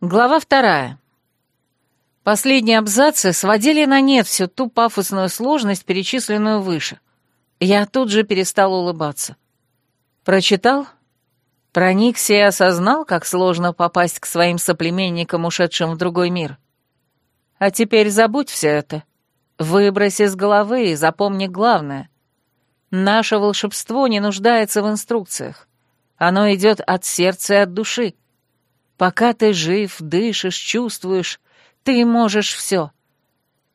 Глава вторая. Последние абзацы сводили на нет всю ту пафосную сложность, перечисленную выше. Я тут же перестал улыбаться. Прочитал? Проникся и осознал, как сложно попасть к своим соплеменникам, ушедшим в другой мир. А теперь забудь все это. Выбрось из головы и запомни главное. Наше волшебство не нуждается в инструкциях. Оно идет от сердца и от души. Пока ты жив, дышишь, чувствуешь, ты можешь все.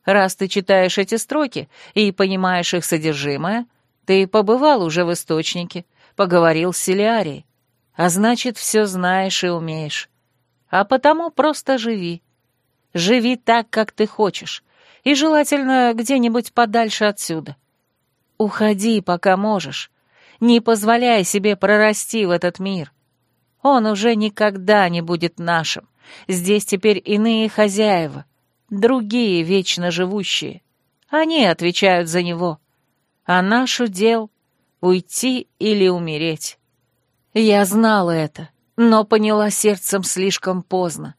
Раз ты читаешь эти строки и понимаешь их содержимое, ты побывал уже в источнике, поговорил с Селиарией, а значит, все знаешь и умеешь. А потому просто живи. Живи так, как ты хочешь, и желательно где-нибудь подальше отсюда. Уходи, пока можешь. Не позволяй себе прорасти в этот мир. Он уже никогда не будет нашим. Здесь теперь иные хозяева, другие вечно живущие. Они отвечают за него. А наш удел — уйти или умереть. Я знала это, но поняла сердцем слишком поздно.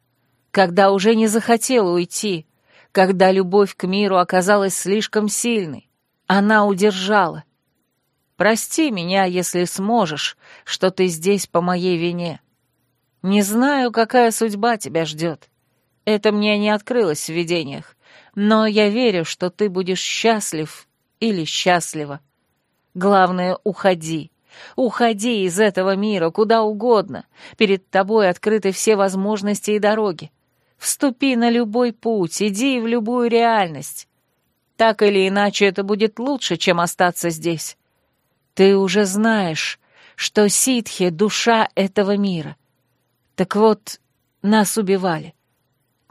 Когда уже не захотела уйти, когда любовь к миру оказалась слишком сильной, она удержала — Прости меня, если сможешь, что ты здесь по моей вине. Не знаю, какая судьба тебя ждет. Это мне не открылось в видениях, но я верю, что ты будешь счастлив или счастлива. Главное, уходи. Уходи из этого мира куда угодно. Перед тобой открыты все возможности и дороги. Вступи на любой путь, иди в любую реальность. Так или иначе, это будет лучше, чем остаться здесь. Ты уже знаешь, что ситхи — душа этого мира. Так вот, нас убивали.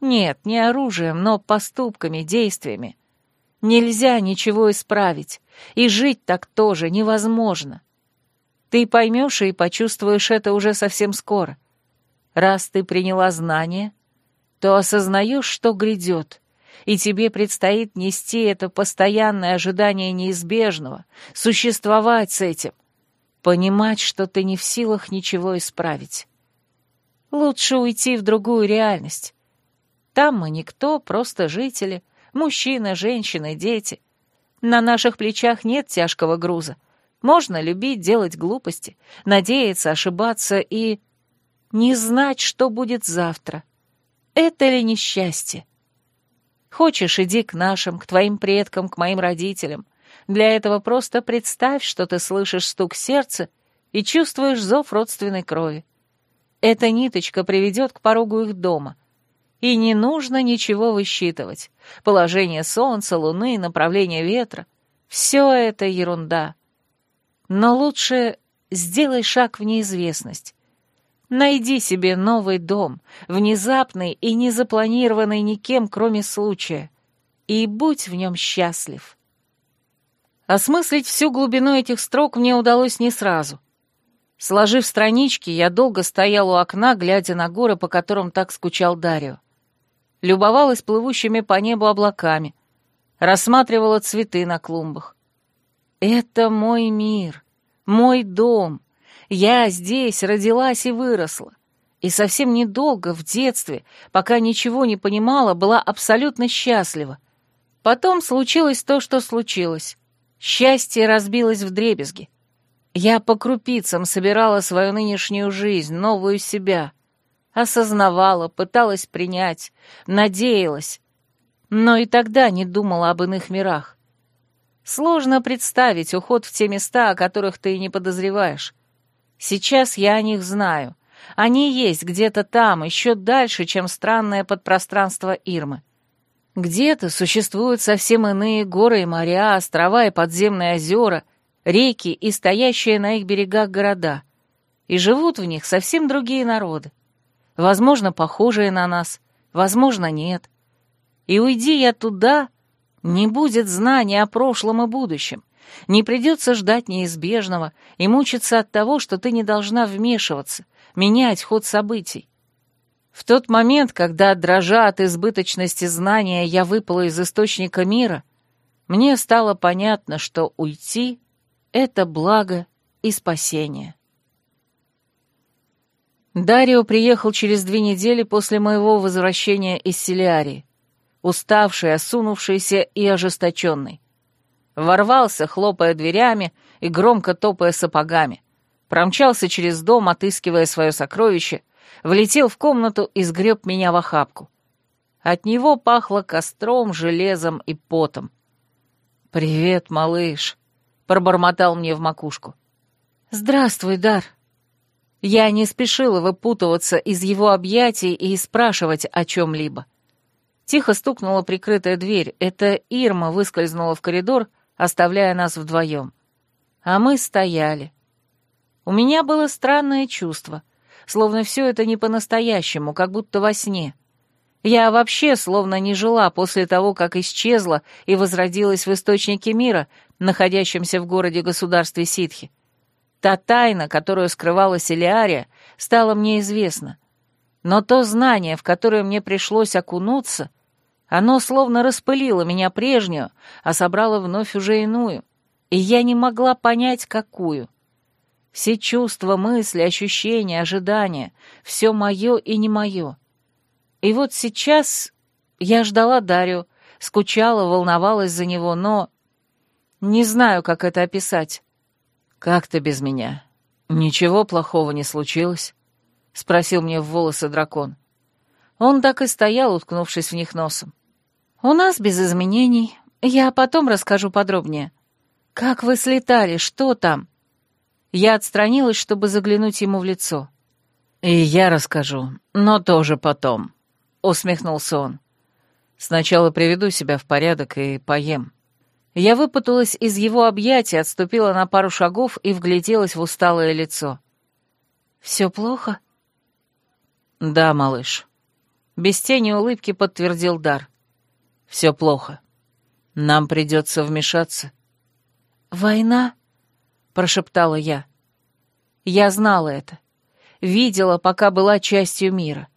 Нет, не оружием, но поступками, действиями. Нельзя ничего исправить, и жить так тоже невозможно. Ты поймешь и почувствуешь это уже совсем скоро. Раз ты приняла знание, то осознаешь, что грядет, и тебе предстоит нести это постоянное ожидание неизбежного, существовать с этим, понимать, что ты не в силах ничего исправить. Лучше уйти в другую реальность. Там мы никто, просто жители, мужчины, женщины, дети. На наших плечах нет тяжкого груза. Можно любить, делать глупости, надеяться, ошибаться и... не знать, что будет завтра. Это ли несчастье? Хочешь, иди к нашим, к твоим предкам, к моим родителям. Для этого просто представь, что ты слышишь стук сердца и чувствуешь зов родственной крови. Эта ниточка приведет к порогу их дома. И не нужно ничего высчитывать. Положение солнца, луны, направление ветра — все это ерунда. Но лучше сделай шаг в неизвестность. Найди себе новый дом, внезапный и не запланированный никем, кроме случая, и будь в нем счастлив. Осмыслить всю глубину этих строк мне удалось не сразу. Сложив странички, я долго стоял у окна, глядя на горы, по которым так скучал Дарио. Любовалась плывущими по небу облаками, рассматривала цветы на клумбах. Это мой мир, мой дом, я здесь родилась и выросла. И совсем недолго, в детстве, пока ничего не понимала, была абсолютно счастлива. Потом случилось то, что случилось. Счастье разбилось в дребезги. Я по крупицам собирала свою нынешнюю жизнь, новую себя. Осознавала, пыталась принять, надеялась. Но и тогда не думала об иных мирах. Сложно представить уход в те места, о которых ты и не подозреваешь. Сейчас я о них знаю. Они есть где-то там, еще дальше, чем странное подпространство Ирмы. Где-то существуют совсем иные горы и моря, острова и подземные озера, реки и стоящие на их берегах города. И живут в них совсем другие народы. Возможно, похожие на нас, возможно, нет. И уйди я туда, не будет знания о прошлом и будущем. Не придется ждать неизбежного и мучиться от того, что ты не должна вмешиваться, менять ход событий. В тот момент, когда, дрожа от избыточности знания, я выпала из источника мира, мне стало понятно, что уйти — это благо и спасение. Дарио приехал через две недели после моего возвращения из Селиарии, уставший, осунувшийся и ожесточенный. Ворвался, хлопая дверями и громко топая сапогами. Промчался через дом, отыскивая свое сокровище, влетел в комнату и сгреб меня в охапку. От него пахло костром, железом и потом. «Привет, малыш», — пробормотал мне в макушку. «Здравствуй, Дар». Я не спешила выпутываться из его объятий и спрашивать о чем-либо. Тихо стукнула прикрытая дверь. Это Ирма выскользнула в коридор, оставляя нас вдвоем. А мы стояли. У меня было странное чувство, словно все это не по-настоящему, как будто во сне. Я вообще словно не жила после того, как исчезла и возродилась в источнике мира, находящемся в городе-государстве Ситхи. Та тайна, которую скрывала Селиария, стала мне известна. Но то знание, в которое мне пришлось окунуться, оно словно распылило меня прежнюю, а собрало вновь уже иную, и я не могла понять, какую. Все чувства, мысли, ощущения, ожидания — все мое и не мое — и вот сейчас я ждала Дарью, скучала, волновалась за него, но... Не знаю, как это описать. «Как ты без меня? Ничего плохого не случилось?» — спросил мне в волосы дракон. Он так и стоял, уткнувшись в них носом. «У нас без изменений. Я потом расскажу подробнее. Как вы слетали? Что там?» Я отстранилась, чтобы заглянуть ему в лицо. «И я расскажу, но тоже потом», усмехнулся он. «Сначала приведу себя в порядок и поем». Я выпуталась из его объятий, отступила на пару шагов и вгляделась в усталое лицо. «Все плохо?» «Да, малыш». Без тени улыбки подтвердил Дар. «Все плохо. Нам придется вмешаться». «Война?» — прошептала я. Я знала это. Видела, пока была частью мира.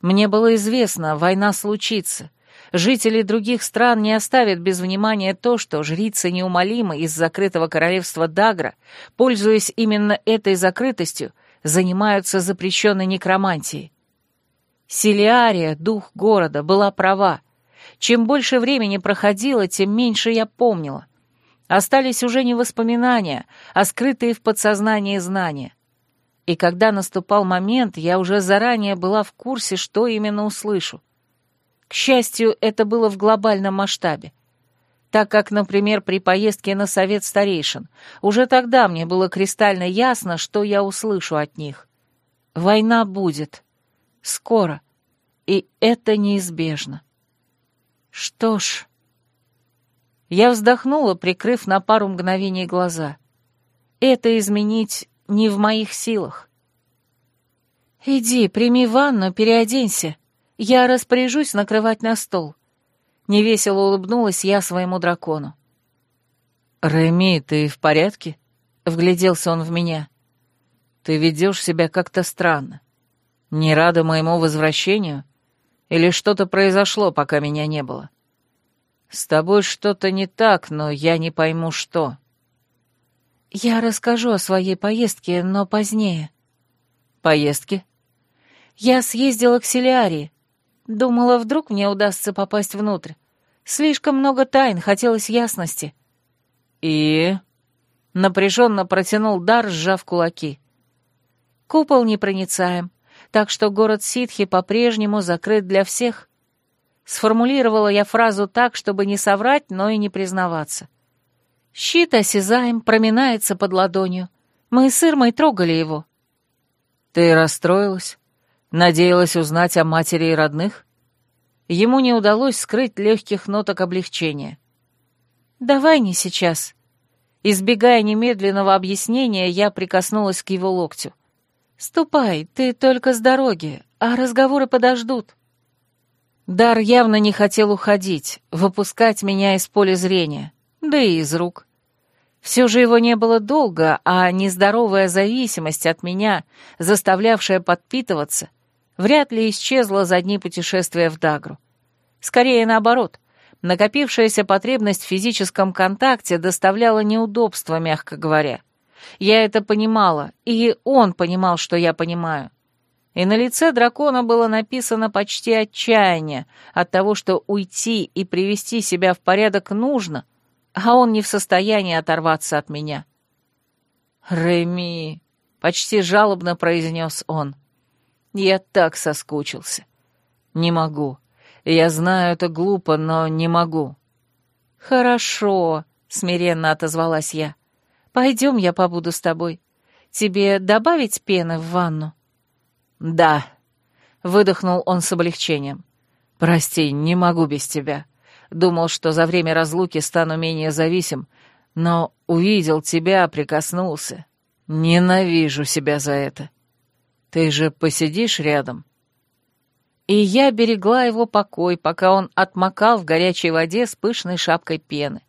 Мне было известно, война случится. Жители других стран не оставят без внимания то, что жрицы неумолимы из закрытого королевства Дагра, пользуясь именно этой закрытостью, занимаются запрещенной некромантией. Силиария, дух города, была права. Чем больше времени проходило, тем меньше я помнила. Остались уже не воспоминания, а скрытые в подсознании знания. И когда наступал момент, я уже заранее была в курсе, что именно услышу. К счастью, это было в глобальном масштабе. Так как, например, при поездке на совет старейшин, уже тогда мне было кристально ясно, что я услышу от них. Война будет. Скоро. И это неизбежно. Что ж... Я вздохнула, прикрыв на пару мгновений глаза. Это изменить не в моих силах. «Иди, прими ванну, переоденься. Я распоряжусь накрывать на стол». Невесело улыбнулась я своему дракону. «Реми, ты в порядке?» — вгляделся он в меня. «Ты ведешь себя как-то странно. Не рада моему возвращению? Или что-то произошло, пока меня не было? С тобой что-то не так, но я не пойму, что». «Я расскажу о своей поездке, но позднее». «Поездке?» «Я съездила к Селиарии. Думала, вдруг мне удастся попасть внутрь. Слишком много тайн, хотелось ясности». «И?» — напряженно протянул Дар, сжав кулаки. «Купол непроницаем, так что город Ситхи по-прежнему закрыт для всех». Сформулировала я фразу так, чтобы не соврать, но и не признаваться. Щит осязаем, проминается под ладонью. Мы с Ирмой трогали его. Ты расстроилась? Надеялась узнать о матери и родных? Ему не удалось скрыть легких ноток облегчения. «Давай не сейчас». Избегая немедленного объяснения, я прикоснулась к его локтю. «Ступай, ты только с дороги, а разговоры подождут». Дар явно не хотел уходить, выпускать меня из поля зрения да и из рук. Все же его не было долго, а нездоровая зависимость от меня, заставлявшая подпитываться, вряд ли исчезла за дни путешествия в Дагру. Скорее наоборот, накопившаяся потребность в физическом контакте доставляла неудобства, мягко говоря. Я это понимала, и он понимал, что я понимаю. И на лице дракона было написано почти отчаяние от того, что уйти и привести себя в порядок нужно, а он не в состоянии оторваться от меня. «Реми», — почти жалобно произнес он, — «я так соскучился. Не могу. Я знаю, это глупо, но не могу». «Хорошо», — смиренно отозвалась я. «Пойдем, я побуду с тобой. Тебе добавить пены в ванну?» «Да», — выдохнул он с облегчением. «Прости, не могу без тебя. Думал, что за время разлуки стану менее зависим, но увидел тебя, прикоснулся. Ненавижу себя за это. Ты же посидишь рядом?» И я берегла его покой, пока он отмокал в горячей воде с пышной шапкой пены.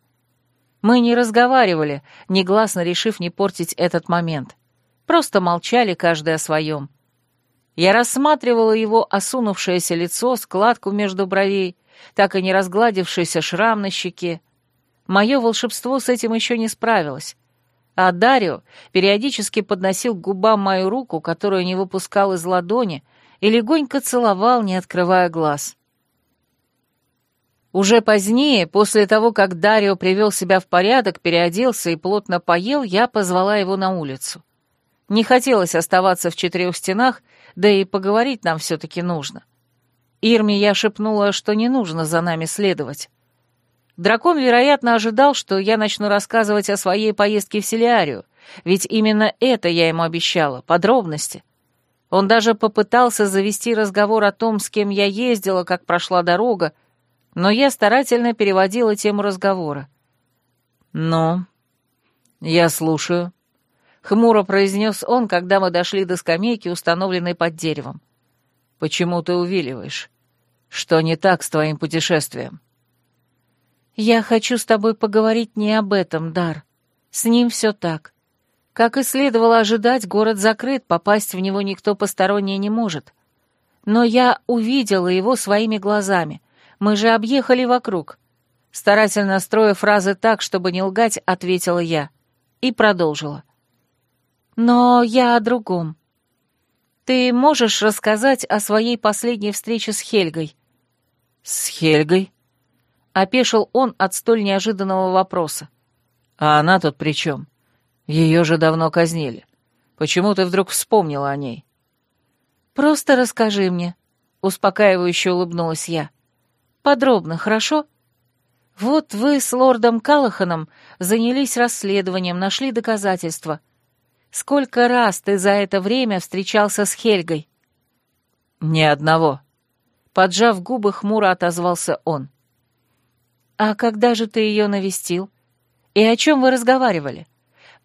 Мы не разговаривали, негласно решив не портить этот момент. Просто молчали каждый о своем. Я рассматривала его осунувшееся лицо, складку между бровей, так и не разгладившийся шрам на щеке. Мое волшебство с этим еще не справилось. А Дарио периодически подносил к губам мою руку, которую не выпускал из ладони, и легонько целовал, не открывая глаз. Уже позднее, после того, как Дарио привел себя в порядок, переоделся и плотно поел, я позвала его на улицу. Не хотелось оставаться в четырех стенах, да и поговорить нам все-таки нужно. Ирме я шепнула, что не нужно за нами следовать. Дракон, вероятно, ожидал, что я начну рассказывать о своей поездке в Селиарию, ведь именно это я ему обещала, подробности — он даже попытался завести разговор о том, с кем я ездила, как прошла дорога, но я старательно переводила тему разговора. «Ну, я слушаю», — хмуро произнес он, когда мы дошли до скамейки, установленной под деревом. «Почему ты увиливаешь? Что не так с твоим путешествием?» «Я хочу с тобой поговорить не об этом, Дар. С ним все так. Как и следовало ожидать, город закрыт, попасть в него никто посторонний не может. Но я увидела его своими глазами. Мы же объехали вокруг. Старательно строя фразы так, чтобы не лгать, ответила я. И продолжила. Но я о другом. Ты можешь рассказать о своей последней встрече с Хельгой? С Хельгой? Опешил он от столь неожиданного вопроса. А она тут при чем? Ее же давно казнили. Почему ты вдруг вспомнила о ней?» «Просто расскажи мне», — успокаивающе улыбнулась я. «Подробно, хорошо?» «Вот вы с лордом Калаханом занялись расследованием, нашли доказательства. Сколько раз ты за это время встречался с Хельгой?» «Ни одного», — поджав губы, хмуро отозвался он. «А когда же ты ее навестил? И о чем вы разговаривали?»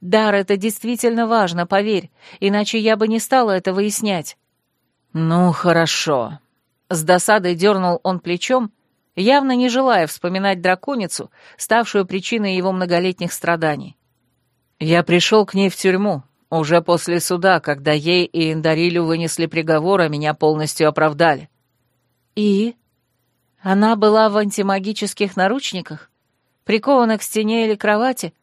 Дар, это действительно важно, поверь, иначе я бы не стала это выяснять». «Ну, хорошо». С досадой дернул он плечом, явно не желая вспоминать драконицу, ставшую причиной его многолетних страданий. «Я пришел к ней в тюрьму, уже после суда, когда ей и Индарилю вынесли приговор, а меня полностью оправдали». «И? Она была в антимагических наручниках? Прикована к стене или кровати?»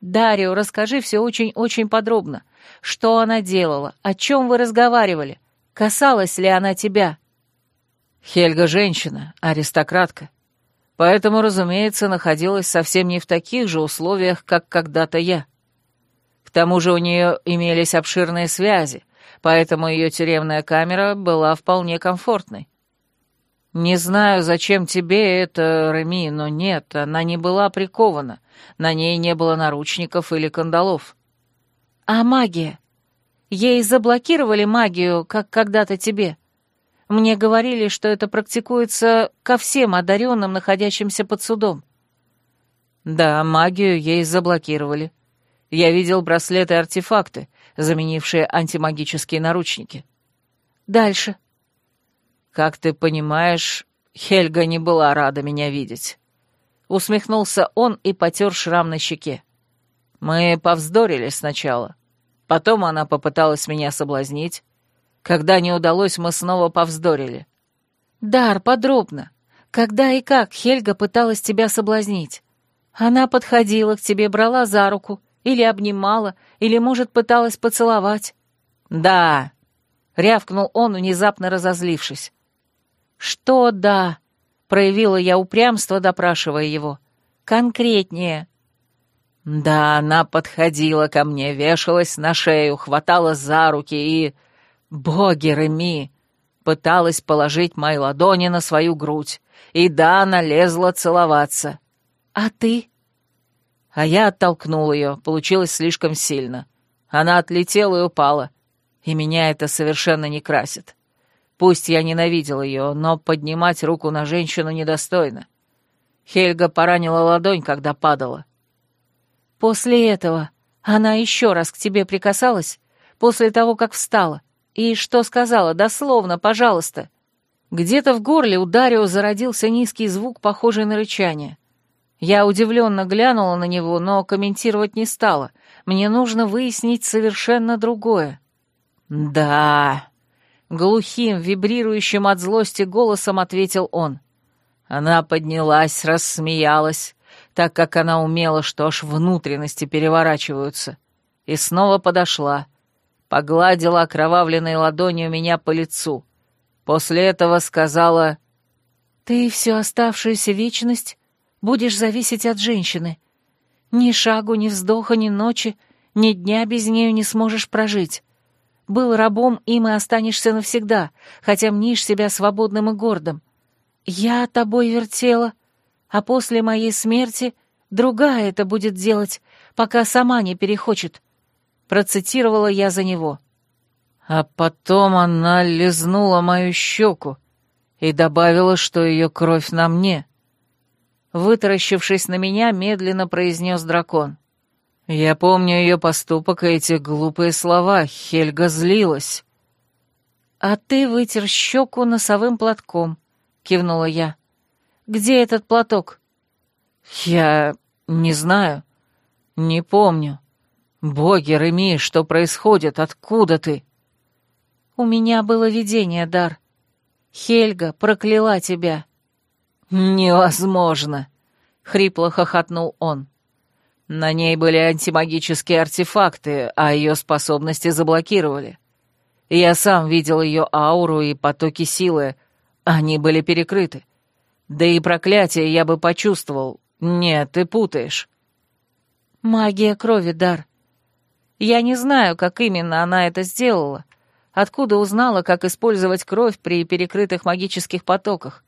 «Дарио, расскажи все очень-очень подробно. Что она делала? О чем вы разговаривали? Касалась ли она тебя?» «Хельга женщина, аристократка. Поэтому, разумеется, находилась совсем не в таких же условиях, как когда-то я. К тому же у нее имелись обширные связи, поэтому ее тюремная камера была вполне комфортной. Не знаю, зачем тебе это, Реми, но нет, она не была прикована, на ней не было наручников или кандалов. А магия? Ей заблокировали магию, как когда-то тебе. Мне говорили, что это практикуется ко всем одаренным, находящимся под судом. Да, магию ей заблокировали. Я видел браслеты-артефакты, заменившие антимагические наручники. Дальше. Как ты понимаешь, Хельга не была рада меня видеть. Усмехнулся он и потер шрам на щеке. Мы повздорили сначала. Потом она попыталась меня соблазнить. Когда не удалось, мы снова повздорили. «Дар, подробно. Когда и как Хельга пыталась тебя соблазнить? Она подходила к тебе, брала за руку, или обнимала, или, может, пыталась поцеловать?» «Да», —— рявкнул он, внезапно разозлившись. «Что да?» — проявила я упрямство, допрашивая его. «Конкретнее». Да, она подходила ко мне, вешалась на шею, хватала за руки и... Боги, Реми! Пыталась положить мои ладони на свою грудь. И да, она лезла целоваться. «А ты?» А я оттолкнул ее, получилось слишком сильно. Она отлетела и упала. И меня это совершенно не красит. Пусть я ненавидел ее, но поднимать руку на женщину недостойно. Хельга поранила ладонь, когда падала. «После этого она еще раз к тебе прикасалась? После того, как встала? И что сказала? Дословно, пожалуйста». Где-то в горле у Дарио зародился низкий звук, похожий на рычание. Я удивленно глянула на него, но комментировать не стала. Мне нужно выяснить совершенно другое. «Да...» — глухим, вибрирующим от злости голосом ответил он. Она поднялась, рассмеялась, так как она умела, что аж внутренности переворачиваются, и снова подошла, погладила окровавленной ладонью меня по лицу. После этого сказала... «Ты всю оставшуюся вечность будешь зависеть от женщины. Ни шагу, ни вздоха, ни ночи, ни дня без нее не сможешь прожить. Был рабом, им и останешься навсегда, хотя мнишь себя свободным и гордым. Я тобой вертела, а после моей смерти другая это будет делать, пока сама не перехочет. Процитировала я за него. А потом она лизнула мою щеку и добавила, что ее кровь на мне. Вытаращившись на меня, медленно произнес дракон. Я помню ее поступок и эти глупые слова. Хельга злилась. «А ты вытер щеку носовым платком», — кивнула я. «Где этот платок?» «Я не знаю. Не помню. Боги, Реми, что происходит? Откуда ты?» «У меня было видение, Дар. Хельга прокляла тебя». «Невозможно!» — хрипло хохотнул он. «На ней были антимагические артефакты, а ее способности заблокировали. Я сам видел ее ауру и потоки силы. Они были перекрыты. Да и проклятие я бы почувствовал. Нет, ты путаешь». «Магия крови, Дар. Я не знаю, как именно она это сделала. Откуда узнала, как использовать кровь при перекрытых магических потоках?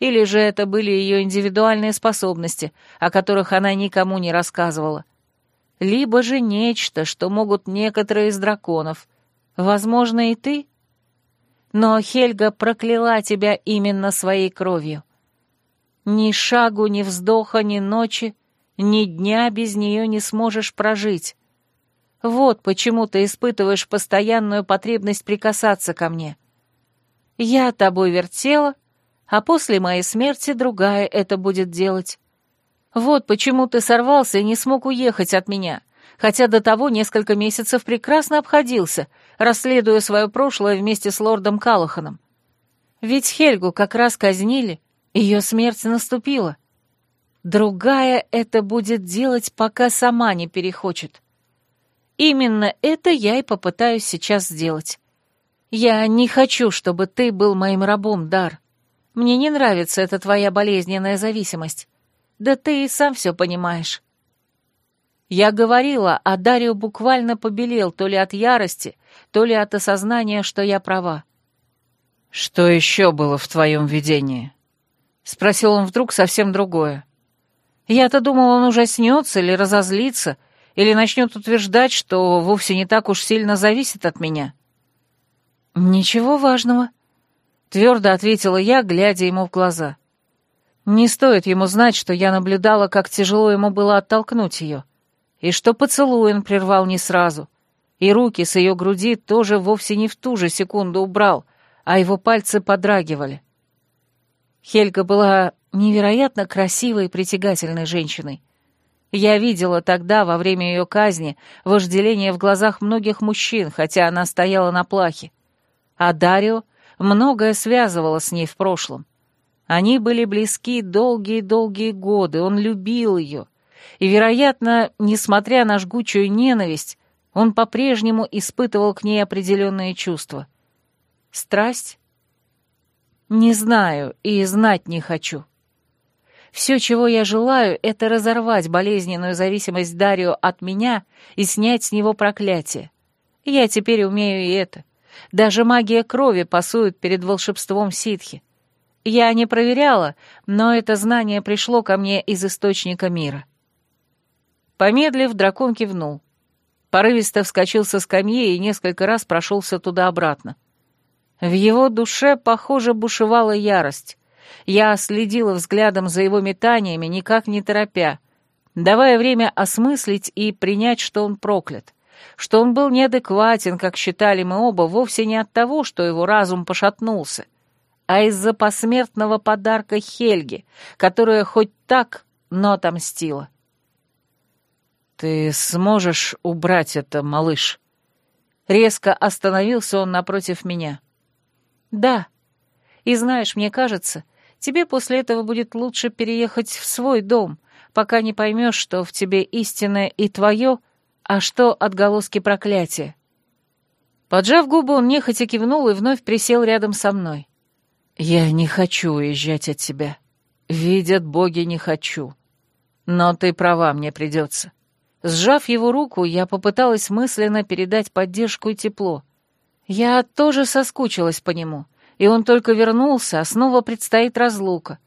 Или же это были ее индивидуальные способности, о которых она никому не рассказывала. Либо же нечто, что могут некоторые из драконов. Возможно, и ты. Но Хельга прокляла тебя именно своей кровью. Ни шагу, ни вздоха, ни ночи, ни дня без нее не сможешь прожить. Вот почему ты испытываешь постоянную потребность прикасаться ко мне. Я тобой вертела, а после моей смерти другая это будет делать. Вот почему ты сорвался и не смог уехать от меня, хотя до того несколько месяцев прекрасно обходился, расследуя свое прошлое вместе с лордом Калаханом. Ведь Хельгу как раз казнили, ее смерть наступила. Другая это будет делать, пока сама не перехочет. Именно это я и попытаюсь сейчас сделать. Я не хочу, чтобы ты был моим рабом, Дар. Мне не нравится эта твоя болезненная зависимость. Да ты и сам все понимаешь». Я говорила, а Дарио буквально побелел то ли от ярости, то ли от осознания, что я права. «Что еще было в твоем видении?» — спросил он вдруг совсем другое. Я-то думал, он ужаснется или разозлится, или начнет утверждать, что вовсе не так уж сильно зависит от меня. «Ничего важного», Твердо ответила я, глядя ему в глаза. Не стоит ему знать, что я наблюдала, как тяжело ему было оттолкнуть ее, и что поцелуй он прервал не сразу, и руки с ее груди тоже вовсе не в ту же секунду убрал, а его пальцы подрагивали. Хельга была невероятно красивой и притягательной женщиной. Я видела тогда, во время ее казни, вожделение в глазах многих мужчин, хотя она стояла на плахе. А Дарио многое связывало с ней в прошлом. Они были близки долгие-долгие годы, он любил ее. И, вероятно, несмотря на жгучую ненависть, он по-прежнему испытывал к ней определенные чувства. Страсть? Не знаю и знать не хочу. Все, чего я желаю, это разорвать болезненную зависимость Дарио от меня и снять с него проклятие. Я теперь умею и это. Даже магия крови пасует перед волшебством ситхи. Я не проверяла, но это знание пришло ко мне из источника мира. Помедлив, дракон кивнул. Порывисто вскочил со скамьи и несколько раз прошелся туда-обратно. В его душе, похоже, бушевала ярость. Я следила взглядом за его метаниями, никак не торопя, давая время осмыслить и принять, что он проклят, что он был неадекватен, как считали мы оба, вовсе не от того, что его разум пошатнулся, а из-за посмертного подарка Хельги, которая хоть так, но отомстила. «Ты сможешь убрать это, малыш?» Резко остановился он напротив меня. «Да. И знаешь, мне кажется, тебе после этого будет лучше переехать в свой дом, пока не поймешь, что в тебе истинное и твое, а что отголоски проклятия». Поджав губы, он нехотя кивнул и вновь присел рядом со мной. «Я не хочу уезжать от тебя. Видят боги, не хочу. Но ты права, мне придется». Сжав его руку, я попыталась мысленно передать поддержку и тепло. Я тоже соскучилась по нему, и он только вернулся, а снова предстоит разлука.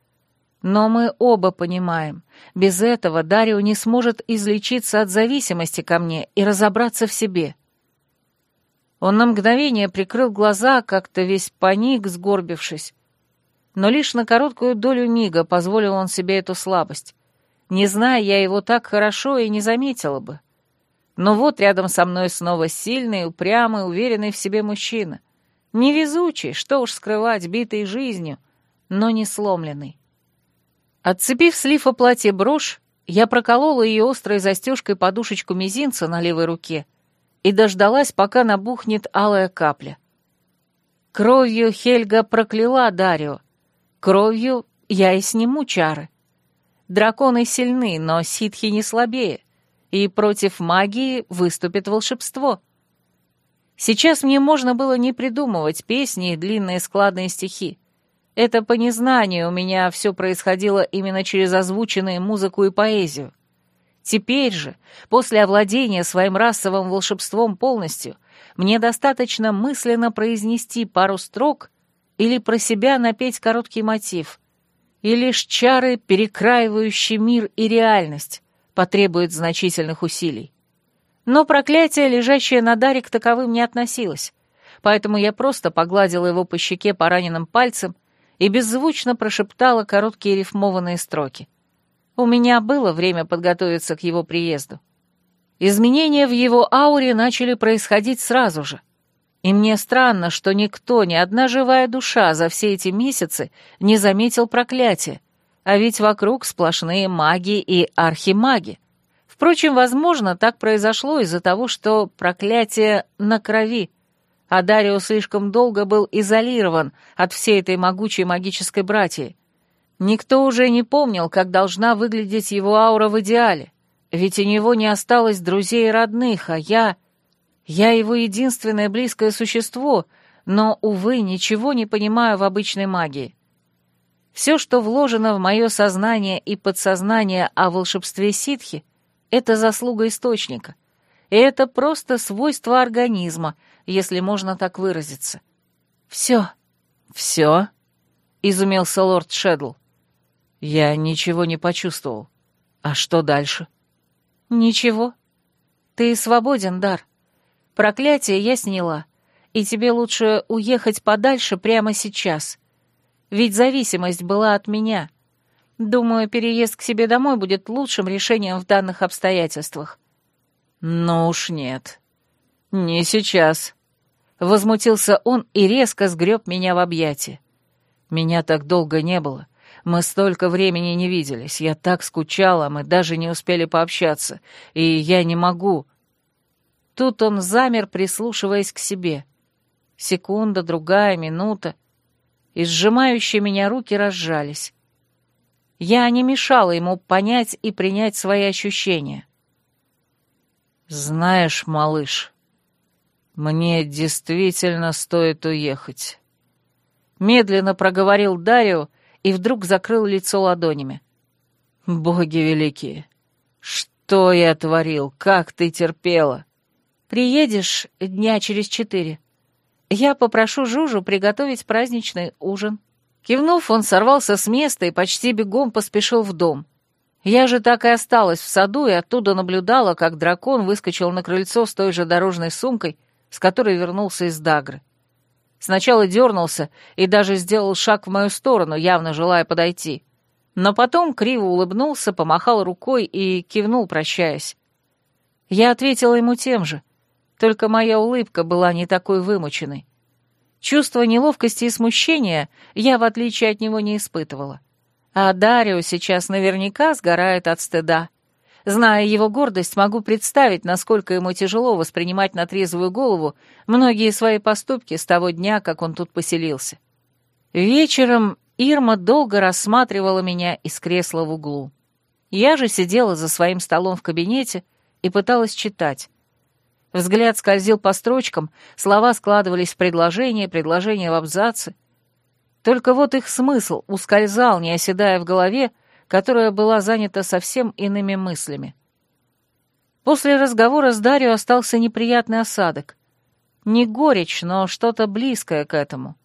Но мы оба понимаем, без этого Дарио не сможет излечиться от зависимости ко мне и разобраться в себе. Он на мгновение прикрыл глаза, как-то весь паник, сгорбившись. Но лишь на короткую долю мига позволил он себе эту слабость. Не зная я его так хорошо и не заметила бы. Но вот рядом со мной снова сильный, упрямый, уверенный в себе мужчина. Невезучий, что уж скрывать, битый жизнью, но не сломленный. Отцепив с лифа платье брошь, я проколола ее острой застежкой подушечку мизинца на левой руке и дождалась, пока набухнет алая капля. Кровью Хельга прокляла Дарио. Кровью я и сниму чары. Драконы сильны, но ситхи не слабее, и против магии выступит волшебство. Сейчас мне можно было не придумывать песни и длинные складные стихи. Это по незнанию у меня все происходило именно через озвученные музыку и поэзию. Теперь же, после овладения своим расовым волшебством полностью, мне достаточно мысленно произнести пару строк или про себя напеть короткий мотив, и лишь чары, перекраивающие мир и реальность, потребуют значительных усилий. Но проклятие, лежащее на даре, к таковым не относилось, поэтому я просто погладила его по щеке пораненным пальцем и беззвучно прошептала короткие рифмованные строки. У меня было время подготовиться к его приезду. Изменения в его ауре начали происходить сразу же — и мне странно, что никто, ни одна живая душа за все эти месяцы не заметил проклятия, а ведь вокруг сплошные маги и архимаги. Впрочем, возможно, так произошло из-за того, что проклятие на крови, а Дарио слишком долго был изолирован от всей этой могучей магической братьи. Никто уже не помнил, как должна выглядеть его аура в идеале, ведь у него не осталось друзей и родных, а я... Я его единственное близкое существо, но, увы, ничего не понимаю в обычной магии. Все, что вложено в мое сознание и подсознание о волшебстве ситхи, это заслуга источника. И это просто свойство организма, если можно так выразиться. Все. Все? Изумился лорд Шедл. Я ничего не почувствовал. А что дальше? Ничего. Ты свободен, Дар. Проклятие я сняла, и тебе лучше уехать подальше прямо сейчас. Ведь зависимость была от меня. Думаю, переезд к себе домой будет лучшим решением в данных обстоятельствах». «Ну уж нет. Не сейчас». Возмутился он и резко сгреб меня в объятия. Меня так долго не было. Мы столько времени не виделись. Я так скучала, мы даже не успели пообщаться. И я не могу. Тут он замер, прислушиваясь к себе. Секунда, другая, минута. И сжимающие меня руки разжались. Я не мешала ему понять и принять свои ощущения. «Знаешь, малыш, «Мне действительно стоит уехать», — медленно проговорил Дарио и вдруг закрыл лицо ладонями. «Боги великие! Что я творил? Как ты терпела?» «Приедешь дня через четыре. Я попрошу Жужу приготовить праздничный ужин». Кивнув, он сорвался с места и почти бегом поспешил в дом. Я же так и осталась в саду и оттуда наблюдала, как дракон выскочил на крыльцо с той же дорожной сумкой, с которой вернулся из Дагры. Сначала дернулся и даже сделал шаг в мою сторону, явно желая подойти. Но потом криво улыбнулся, помахал рукой и кивнул, прощаясь. Я ответила ему тем же, только моя улыбка была не такой вымученной. Чувство неловкости и смущения я, в отличие от него, не испытывала. А Дарио сейчас наверняка сгорает от стыда. Зная его гордость, могу представить, насколько ему тяжело воспринимать на трезвую голову многие свои поступки с того дня, как он тут поселился. Вечером Ирма долго рассматривала меня из кресла в углу. Я же сидела за своим столом в кабинете и пыталась читать. Взгляд скользил по строчкам, слова складывались в предложения, предложения в абзацы. Только вот их смысл ускользал, не оседая в голове, которая была занята совсем иными мыслями. После разговора с Дарью остался неприятный осадок. Не горечь, но что-то близкое к этому.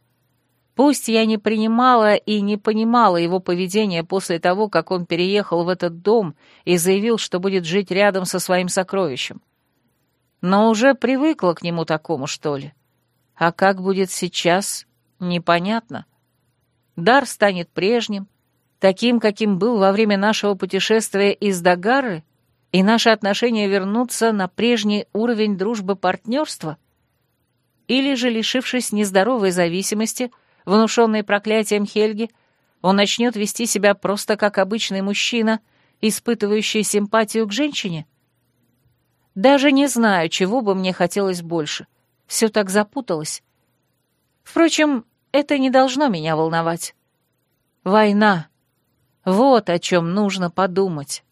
Пусть я не принимала и не понимала его поведения после того, как он переехал в этот дом и заявил, что будет жить рядом со своим сокровищем но уже привыкла к нему такому, что ли. А как будет сейчас, непонятно. Дар станет прежним, таким, каким был во время нашего путешествия из Дагары, и наши отношения вернутся на прежний уровень дружбы-партнерства? Или же, лишившись нездоровой зависимости, внушенной проклятием Хельги, он начнет вести себя просто как обычный мужчина, испытывающий симпатию к женщине? — даже не знаю, чего бы мне хотелось больше. Все так запуталось. Впрочем, это не должно меня волновать. Война. Вот о чем нужно подумать.